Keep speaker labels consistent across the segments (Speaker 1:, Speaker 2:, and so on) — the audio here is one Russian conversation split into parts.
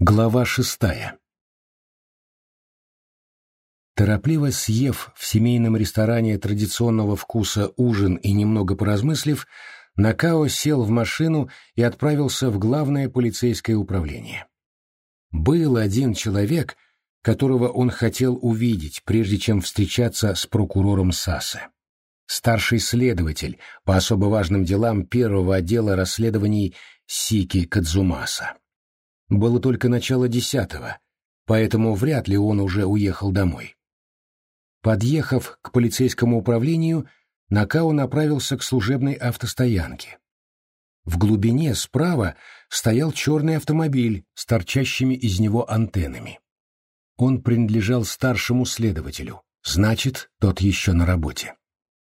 Speaker 1: Глава шестая Торопливо съев в семейном ресторане традиционного вкуса ужин и немного поразмыслив, Накао сел в машину и отправился в главное полицейское управление. Был один человек, которого он хотел увидеть, прежде чем встречаться с прокурором Сасе. Старший следователь по особо важным делам первого отдела расследований Сики Кадзумаса. Было только начало десятого, поэтому вряд ли он уже уехал домой. Подъехав к полицейскому управлению, Накао направился к служебной автостоянке. В глубине справа стоял черный автомобиль с торчащими из него антеннами. Он принадлежал старшему следователю, значит, тот еще на работе.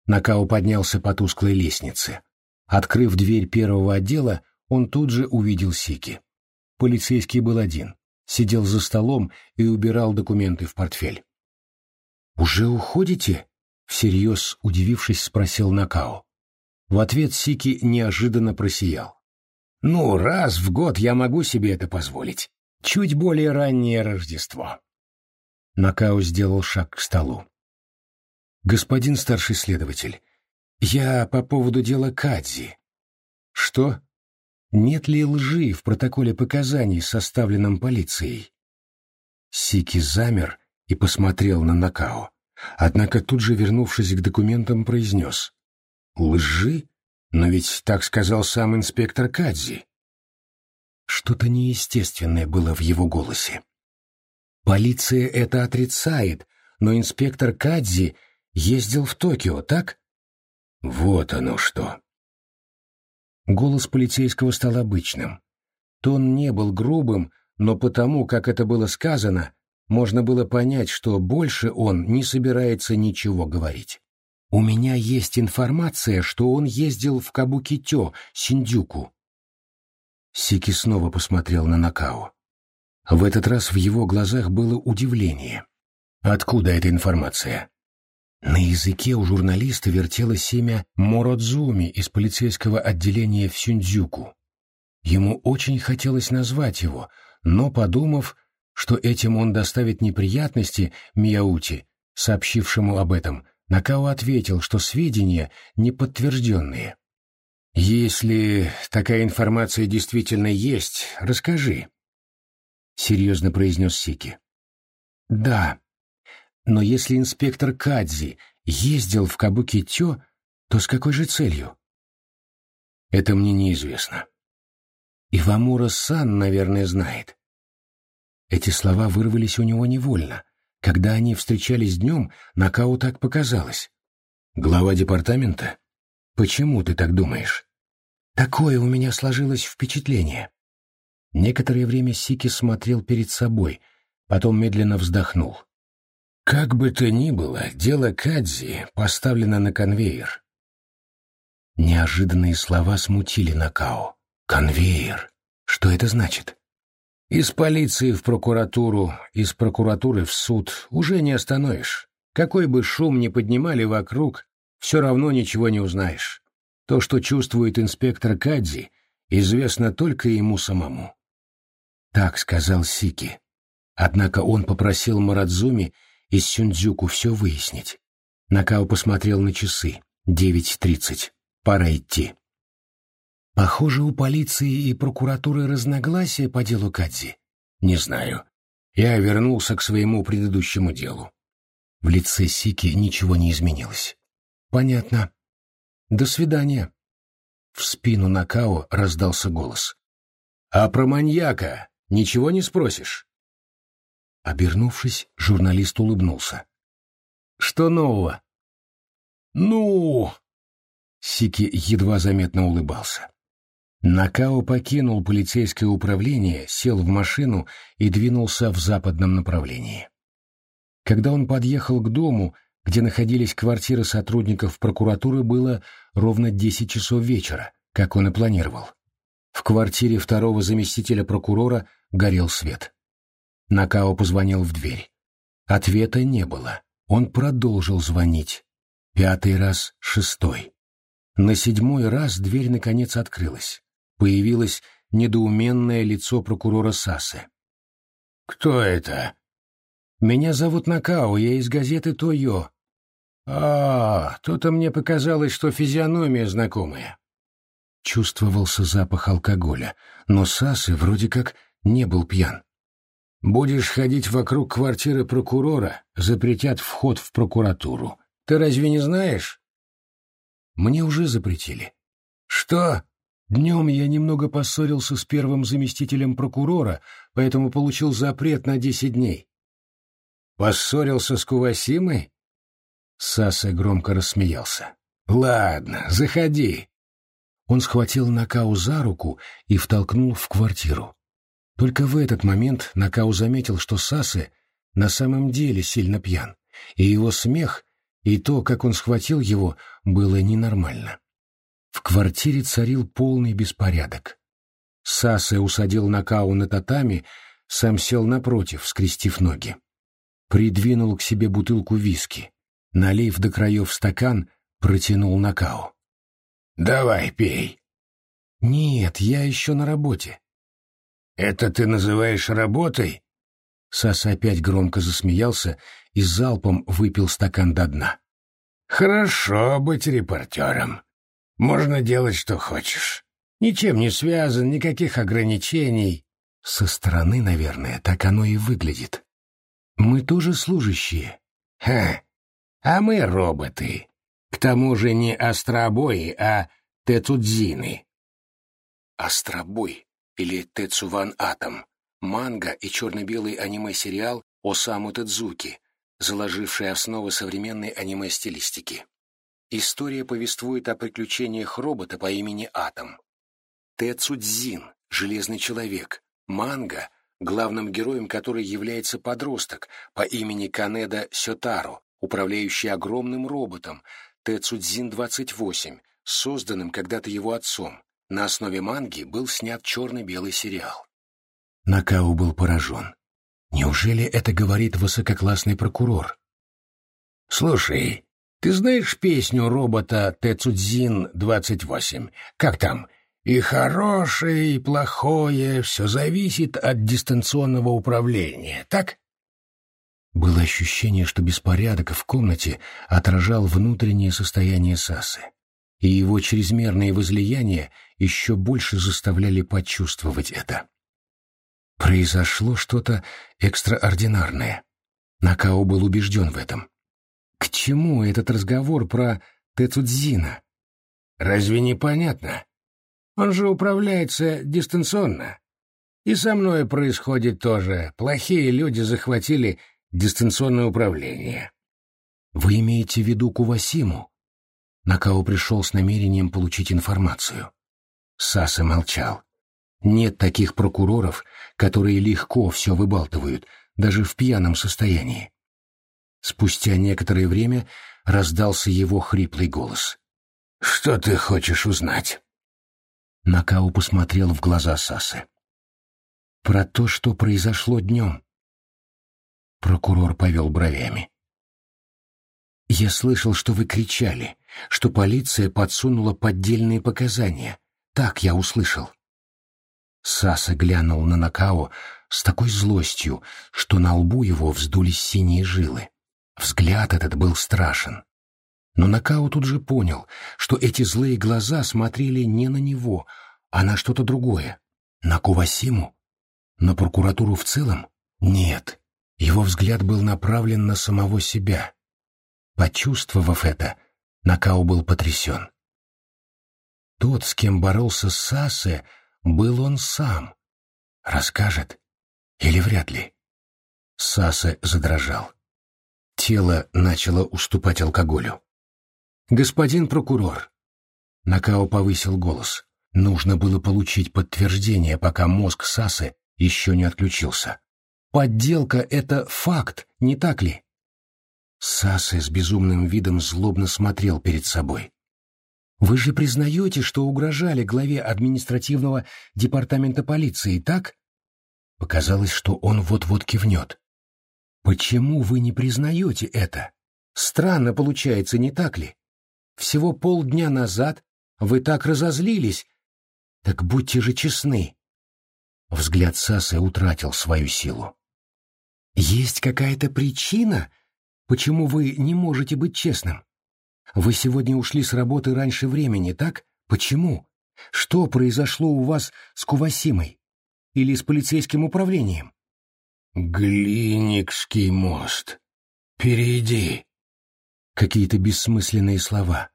Speaker 1: Накао поднялся по тусклой лестнице. Открыв дверь первого отдела, он тут же увидел Сики. Полицейский был один, сидел за столом и убирал документы в портфель. «Уже уходите?» — всерьез удивившись, спросил Накао. В ответ Сики неожиданно просиял. «Ну, раз в год я могу себе это позволить. Чуть более раннее Рождество». Накао сделал шаг к столу. «Господин старший следователь, я по поводу дела Кадзи». «Что?» Нет ли лжи в протоколе показаний, составленном полицией. Сики замер и посмотрел на Накао, однако тут же, вернувшись к документам, произнес «Лжи? Но ведь так сказал сам инспектор Кадзи». Что-то неестественное было в его голосе. Полиция это отрицает, но инспектор Кадзи ездил в Токио, так? Вот оно что. Голос полицейского стал обычным. Тон не был грубым, но потому, как это было сказано, можно было понять, что больше он не собирается ничего говорить. «У меня есть информация, что он ездил в Кабукитё, Синдюку». Сики снова посмотрел на Накао. В этот раз в его глазах было удивление. «Откуда эта информация?» На языке у журналиста вертелось семя Мородзуми из полицейского отделения в Сюндзюку. Ему очень хотелось назвать его, но, подумав, что этим он доставит неприятности Мияути, сообщившему об этом, Накао ответил, что сведения неподтвержденные. «Если такая информация действительно есть, расскажи», — серьезно произнес Сики. «Да, но если инспектор Кадзи ездил в Кабуки-Тё, то с какой же целью? Это мне неизвестно. Ивамура-сан, наверное, знает. Эти слова вырвались у него невольно. Когда они встречались днем, Накау так показалось. Глава департамента? Почему ты так думаешь? Такое у меня сложилось впечатление. Некоторое время Сики смотрел перед собой, потом медленно вздохнул. Как бы то ни было, дело Кадзи поставлено на конвейер. Неожиданные слова смутили Накао. Конвейер. Что это значит? Из полиции в прокуратуру, из прокуратуры в суд уже не остановишь. Какой бы шум ни поднимали вокруг, все равно ничего не узнаешь. То, что чувствует инспектор Кадзи, известно только ему самому. Так сказал Сики. Однако он попросил Марадзуми из Сюндзюку все выяснить. Накао посмотрел на часы. Девять тридцать. Пора идти. Похоже, у полиции и прокуратуры разногласия по делу Кадзи. Не знаю. Я вернулся к своему предыдущему делу. В лице Сики ничего не изменилось. Понятно. До свидания. В спину Накао раздался голос. А про маньяка ничего не спросишь? Обернувшись, журналист улыбнулся. «Что нового?» «Ну...» Сики едва заметно улыбался. Накао покинул полицейское управление, сел в машину и двинулся в западном направлении. Когда он подъехал к дому, где находились квартиры сотрудников прокуратуры, было ровно десять часов вечера, как он и планировал. В квартире второго заместителя прокурора горел свет. Накао позвонил в дверь. Ответа не было. Он продолжил звонить. Пятый раз, шестой. На седьмой раз дверь наконец открылась. Появилось недоуменное лицо прокурора Сасы.
Speaker 2: «Кто это?»
Speaker 1: «Меня зовут Накао, я из газеты «Тойо».
Speaker 2: «А, то-то мне показалось, что физиономия знакомая».
Speaker 1: Чувствовался запах алкоголя, но Сасы вроде как не был пьян.
Speaker 2: «Будешь ходить вокруг квартиры прокурора, запретят вход в прокуратуру. Ты разве не знаешь?»
Speaker 1: «Мне уже запретили».
Speaker 2: «Что?»
Speaker 1: Днем я немного поссорился с первым заместителем прокурора, поэтому получил запрет на десять дней.
Speaker 2: Поссорился с Кувасимой?
Speaker 1: Саса громко рассмеялся.
Speaker 2: Ладно, заходи.
Speaker 1: Он схватил Накау за руку и втолкнул в квартиру. Только в этот момент Накау заметил, что Сасы на самом деле сильно пьян, и его смех, и то, как он схватил его, было ненормально. В квартире царил полный беспорядок. Сасе усадил Накау на татами, сам сел напротив, скрестив ноги. Придвинул к себе бутылку виски. Налив до краев стакан, протянул Накау.
Speaker 2: «Давай, пей».
Speaker 1: «Нет, я еще на работе».
Speaker 2: «Это ты называешь работой?»
Speaker 1: Саса опять громко засмеялся и залпом выпил стакан до дна.
Speaker 2: «Хорошо быть репортером. Можно делать, что хочешь. Ничем не связан, никаких ограничений.
Speaker 1: Со стороны, наверное, так оно и выглядит. Мы тоже служащие.
Speaker 2: Ха, а мы роботы. К тому же не астробои, а тецудзины.
Speaker 1: Астробой или Тецуван Атом. Манга и черно-белый аниме-сериал Осаму Тедзуки, заложивший основы современной аниме-стилистики. История повествует о приключениях робота по имени Атом. Тецудзин, железный человек, манга, главным героем которой является подросток по имени Канеда Сётаро, управляющий огромным роботом Тецудзин-28, созданным когда-то его отцом. На основе манги был снят черно-белый сериал. Накау был поражен. Неужели это говорит высококлассный прокурор?
Speaker 2: «Слушай, ты знаешь песню робота Тецудзин-28? Как там? И хорошее, и плохое, все зависит от дистанционного управления, так?
Speaker 1: Было ощущение, что беспорядок в комнате отражал внутреннее состояние Сасы, и его чрезмерные возлияния еще больше заставляли почувствовать это. Произошло что-то экстраординарное. Накао был убежден в этом. К чему этот разговор про Тецудзина?
Speaker 2: Разве не понятно? Он же управляется дистанционно. И со мной происходит тоже. Плохие люди захватили дистанционное управление.
Speaker 1: Вы имеете в виду Кувасиму? Накао пришел с намерением получить информацию. Саса молчал. Нет таких прокуроров, которые легко все выбалтывают, даже в пьяном состоянии. Спустя некоторое время раздался его хриплый голос.
Speaker 2: «Что ты хочешь узнать?»
Speaker 1: Накау посмотрел в глаза Сасы. «Про то, что произошло днем». Прокурор повел бровями. «Я слышал, что вы кричали, что полиция подсунула поддельные показания. Так я услышал». Саса глянул на Накао с такой злостью, что на лбу его вздулись синие жилы. Взгляд этот был страшен. Но Накао тут же понял, что эти злые глаза смотрели не на него, а на что-то другое. На Кувасиму? На прокуратуру в целом? Нет. Его взгляд был направлен на самого себя. Почувствовав это, Накао был потрясен. Тот, с кем боролся Сасе, был он сам. Расскажет? Или вряд ли? Сасе задрожал. Тело начало уступать алкоголю. «Господин прокурор!» Накао повысил голос. Нужно было получить подтверждение, пока мозг Сасы еще не отключился. «Подделка — это факт, не так ли?» Сасы с безумным видом злобно смотрел перед собой. «Вы же признаете, что угрожали главе административного департамента полиции, так?» Показалось, что он вот-вот кивнет. Почему вы не признаете это? Странно получается, не так ли? Всего полдня назад вы так разозлились. Так будьте же честны. Взгляд Сасы утратил свою силу. Есть какая-то причина, почему вы не можете быть честным? Вы сегодня ушли с работы раньше времени, так? Почему? Что произошло у вас с Кувасимой? Или с полицейским управлением?
Speaker 2: Глиникский мост. Перейди.
Speaker 1: Какие-то бессмысленные слова.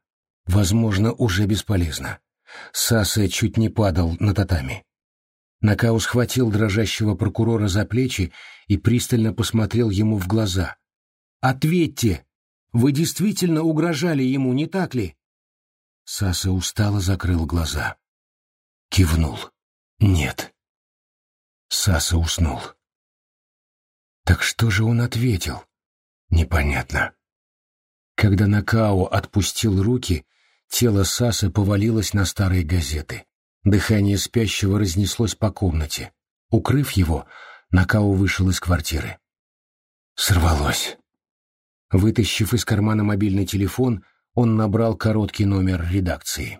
Speaker 1: Возможно, уже бесполезно. Саса чуть не падал на татами. Накау схватил дрожащего прокурора за плечи и пристально посмотрел ему в глаза. «Ответьте! Вы действительно угрожали ему, не так ли?» Саса устало закрыл глаза. Кивнул. «Нет». Саса уснул. Так что же он ответил? Непонятно. Когда Накао отпустил руки, тело Сасы повалилось на старые газеты. Дыхание спящего разнеслось по комнате. Укрыв его, Накао вышел из квартиры. Сорвалось. Вытащив из кармана мобильный телефон, он набрал короткий номер редакции.